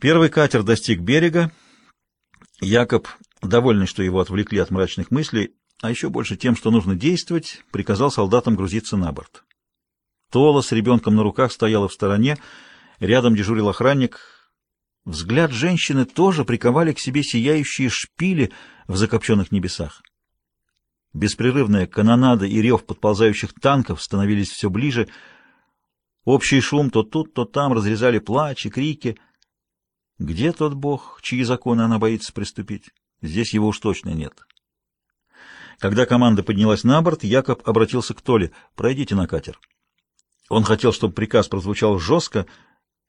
Первый катер достиг берега. Якоб, довольный, что его отвлекли от мрачных мыслей, а еще больше тем, что нужно действовать, приказал солдатам грузиться на борт. Тола с ребенком на руках стояла в стороне, рядом дежурил охранник. Взгляд женщины тоже приковали к себе сияющие шпили в закопченных небесах. Беспрерывная канонада и рев подползающих танков становились все ближе. Общий шум то тут, то там разрезали плач и крики. Где тот бог, чьи законы она боится приступить? Здесь его уж точно нет. Когда команда поднялась на борт, Якоб обратился к Толе. «Пройдите на катер». Он хотел, чтобы приказ прозвучал жестко,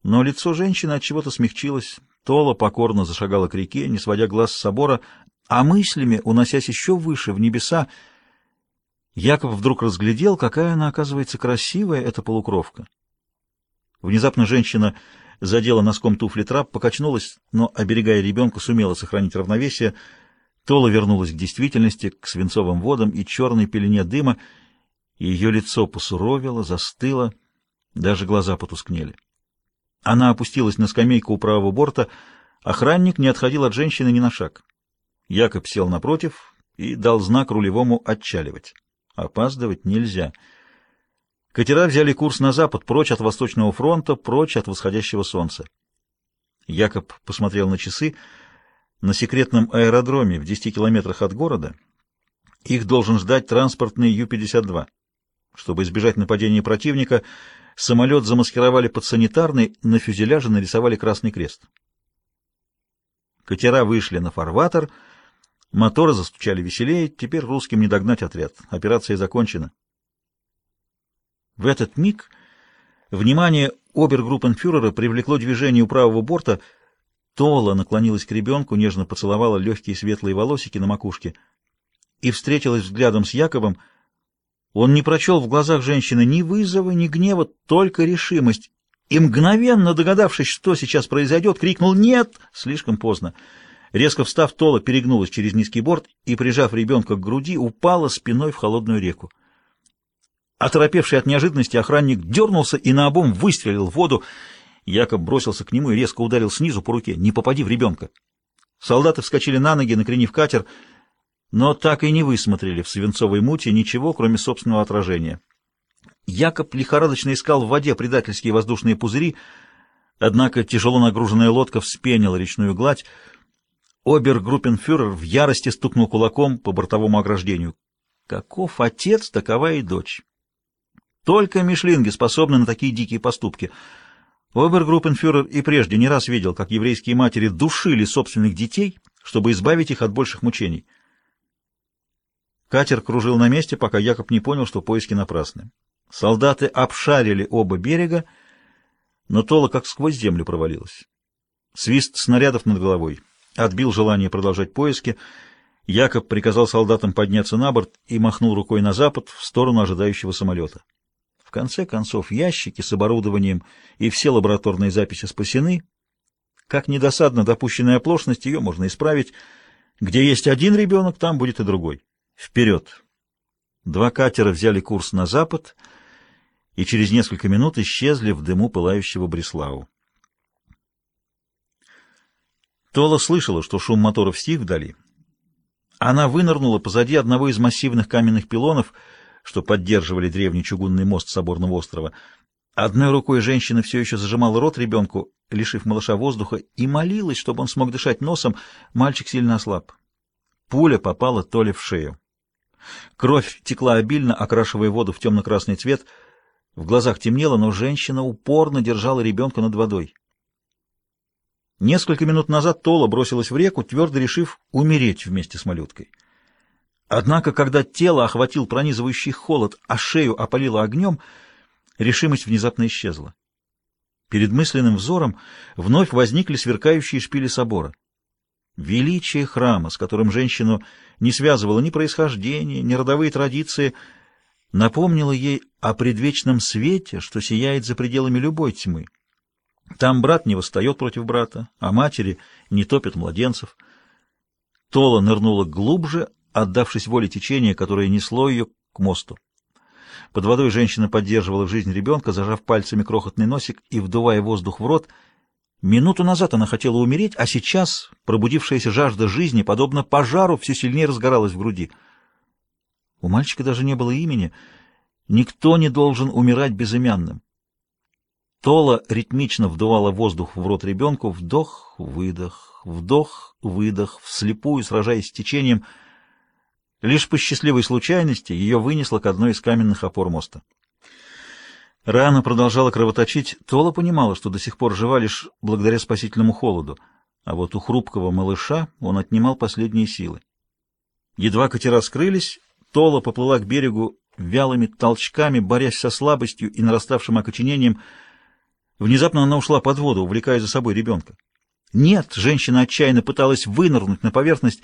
но лицо женщины от чего-то смягчилось. Тола покорно зашагала к реке, не сводя глаз с собора, а мыслями, уносясь еще выше, в небеса, Яков вдруг разглядел, какая она, оказывается, красивая, эта полукровка. Внезапно женщина задела носком туфли трап, покачнулась, но, оберегая ребенка, сумела сохранить равновесие. Тола вернулась к действительности, к свинцовым водам и черной пелене дыма, ее лицо посуровило, застыло, даже глаза потускнели. Она опустилась на скамейку у правого борта, охранник не отходил от женщины ни на шаг. Якоб сел напротив и дал знак рулевому отчаливать. Опаздывать нельзя. Катера взяли курс на запад, прочь от Восточного фронта, прочь от восходящего солнца. Якоб посмотрел на часы. На секретном аэродроме в 10 километрах от города их должен ждать транспортный Ю-52. Чтобы избежать нападения противника, самолет замаскировали под санитарный, на фюзеляже нарисовали красный крест. Катера вышли на фарватер — Моторы застучали веселее, теперь русским не догнать отряд. Операция закончена. В этот миг внимание обергруппенфюрера привлекло движение у правого борта. Тола наклонилась к ребенку, нежно поцеловала легкие светлые волосики на макушке и встретилась взглядом с Яковом. Он не прочел в глазах женщины ни вызова, ни гнева, только решимость. И мгновенно догадавшись, что сейчас произойдет, крикнул «Нет!» слишком поздно. Резко встав, Тола перегнулась через низкий борт и, прижав ребенка к груди, упала спиной в холодную реку. Оторопевший от неожиданности охранник дернулся и наобум выстрелил в воду. Якоб бросился к нему и резко ударил снизу по руке. «Не попади в ребенка!» Солдаты вскочили на ноги, накренив катер, но так и не высмотрели в свинцовой муте ничего, кроме собственного отражения. Якоб лихорадочно искал в воде предательские воздушные пузыри, однако тяжело нагруженная лодка вспенила речную гладь, Обергруппенфюрер в ярости стукнул кулаком по бортовому ограждению. Каков отец, такова и дочь. Только мишлинги способны на такие дикие поступки. Обергруппенфюрер и прежде не раз видел, как еврейские матери душили собственных детей, чтобы избавить их от больших мучений. Катер кружил на месте, пока Якоб не понял, что поиски напрасны. Солдаты обшарили оба берега, но Тола как сквозь землю провалилась. Свист снарядов над головой отбил желание продолжать поиски. Якоб приказал солдатам подняться на борт и махнул рукой на запад в сторону ожидающего самолета. В конце концов, ящики с оборудованием и все лабораторные записи спасены. Как недосадно допущенная оплошность, ее можно исправить. Где есть один ребенок, там будет и другой. Вперед! Два катера взяли курс на запад и через несколько минут исчезли в дыму пылающего Бреслау. Тола слышала, что шум моторов стих вдали. Она вынырнула позади одного из массивных каменных пилонов, что поддерживали древний чугунный мост соборного острова. Одной рукой женщина все еще зажимала рот ребенку, лишив малыша воздуха, и молилась, чтобы он смог дышать носом. Мальчик сильно ослаб. Пуля попала Толе в шею. Кровь текла обильно, окрашивая воду в темно-красный цвет. В глазах темнело, но женщина упорно держала ребенка над водой. Несколько минут назад Тола бросилась в реку, твердо решив умереть вместе с малюткой. Однако, когда тело охватил пронизывающий холод, а шею опалило огнем, решимость внезапно исчезла. Перед мысленным взором вновь возникли сверкающие шпили собора. Величие храма, с которым женщину не связывало ни происхождение, ни родовые традиции, напомнило ей о предвечном свете, что сияет за пределами любой тьмы. Там брат не восстает против брата, а матери не топят младенцев. Тола нырнула глубже, отдавшись воле течения, которое несло ее к мосту. Под водой женщина поддерживала жизнь ребенка, зажав пальцами крохотный носик и вдувая воздух в рот. Минуту назад она хотела умереть, а сейчас пробудившаяся жажда жизни, подобно пожару, все сильнее разгоралась в груди. У мальчика даже не было имени. Никто не должен умирать безымянным. Тола ритмично вдувала воздух в рот ребенку, вдох, выдох, вдох, выдох, вслепую, сражаясь с течением. Лишь по счастливой случайности ее вынесло к одной из каменных опор моста. Рана продолжала кровоточить. Тола понимала, что до сих пор жива лишь благодаря спасительному холоду, а вот у хрупкого малыша он отнимал последние силы. Едва катера скрылись, Тола поплыла к берегу вялыми толчками, борясь со слабостью и нараставшим окоченением. Внезапно она ушла под воду, увлекая за собой ребенка. Нет, женщина отчаянно пыталась вынырнуть на поверхность.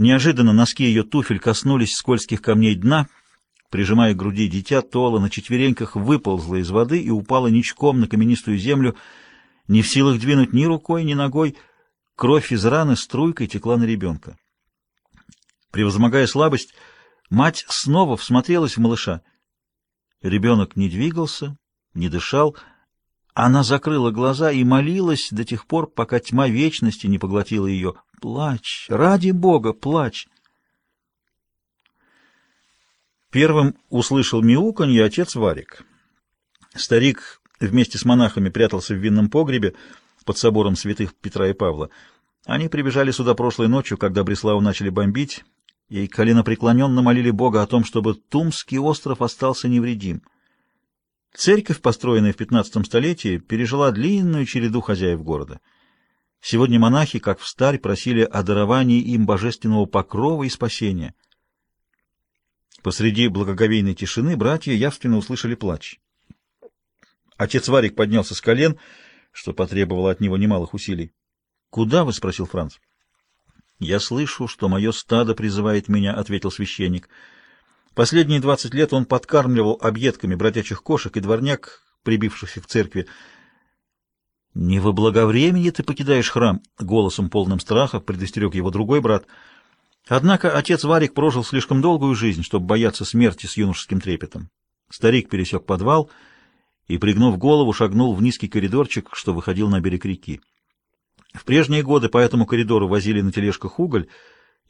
Неожиданно носки ее туфель коснулись скользких камней дна — Прижимая к груди дитя, Тола на четвереньках выползла из воды и упала ничком на каменистую землю, не в силах двинуть ни рукой, ни ногой. Кровь из раны струйкой текла на ребенка. Превозмогая слабость, мать снова всмотрелась в малыша. Ребенок не двигался, не дышал. Она закрыла глаза и молилась до тех пор, пока тьма вечности не поглотила ее. «Плачь! Ради Бога, плачь!» Первым услышал мяуканье отец Варик. Старик вместе с монахами прятался в винном погребе под собором святых Петра и Павла. Они прибежали сюда прошлой ночью, когда Бреславу начали бомбить, и коленопреклоненно молили Бога о том, чтобы Тумский остров остался невредим. Церковь, построенная в XV столетии, пережила длинную череду хозяев города. Сегодня монахи, как встарь, просили о даровании им божественного покрова и спасения — Посреди благоговейной тишины братья явственно услышали плач. Отец Варик поднялся с колен, что потребовало от него немалых усилий. — Куда вы? — спросил Франц. — Я слышу, что мое стадо призывает меня, — ответил священник. Последние двадцать лет он подкармливал объедками бродячих кошек и дворняк, прибившихся к церкви. — Не во благовремени ты покидаешь храм, — голосом полным страха предостерег его другой брат — Однако отец Варик прожил слишком долгую жизнь, чтобы бояться смерти с юношеским трепетом. Старик пересек подвал и, пригнув голову, шагнул в низкий коридорчик, что выходил на берег реки. В прежние годы по этому коридору возили на тележках уголь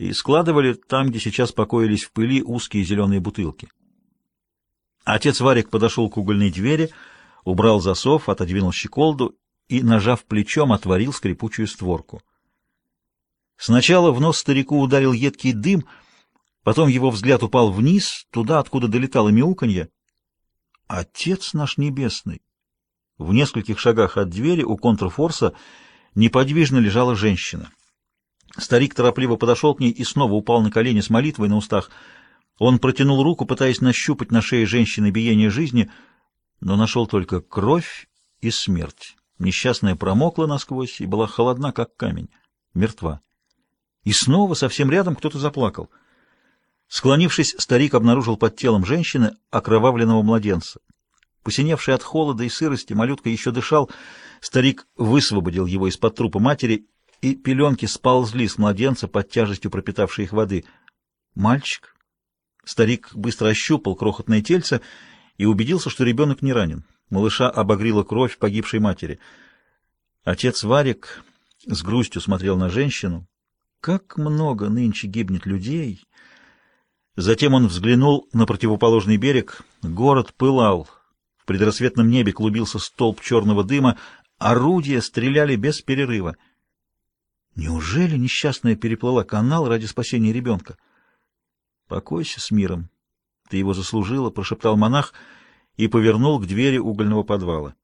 и складывали там, где сейчас покоились в пыли узкие зеленые бутылки. Отец Варик подошел к угольной двери, убрал засов, отодвинул щеколду и, нажав плечом, отворил скрипучую створку. Сначала в нос старику ударил едкий дым, потом его взгляд упал вниз, туда, откуда долетало мяуканье. Отец наш небесный! В нескольких шагах от двери у контрфорса неподвижно лежала женщина. Старик торопливо подошел к ней и снова упал на колени с молитвой на устах. Он протянул руку, пытаясь нащупать на шее женщины биение жизни, но нашел только кровь и смерть. Несчастная промокла насквозь и была холодна, как камень, мертва. И снова совсем рядом кто-то заплакал. Склонившись, старик обнаружил под телом женщины окровавленного младенца. Посиневший от холода и сырости, малютка еще дышал. Старик высвободил его из-под трупа матери, и пеленки сползли с младенца под тяжестью пропитавшей их воды. «Мальчик?» Старик быстро ощупал крохотное тельце и убедился, что ребенок не ранен. Малыша обогрила кровь погибшей матери. Отец Варик с грустью смотрел на женщину, как много нынче гибнет людей! Затем он взглянул на противоположный берег. Город пылал. В предрассветном небе клубился столб черного дыма. Орудия стреляли без перерыва. Неужели несчастная переплыла канал ради спасения ребенка? «Покойся с миром. Ты его заслужила», — прошептал монах и повернул к двери угольного подвала.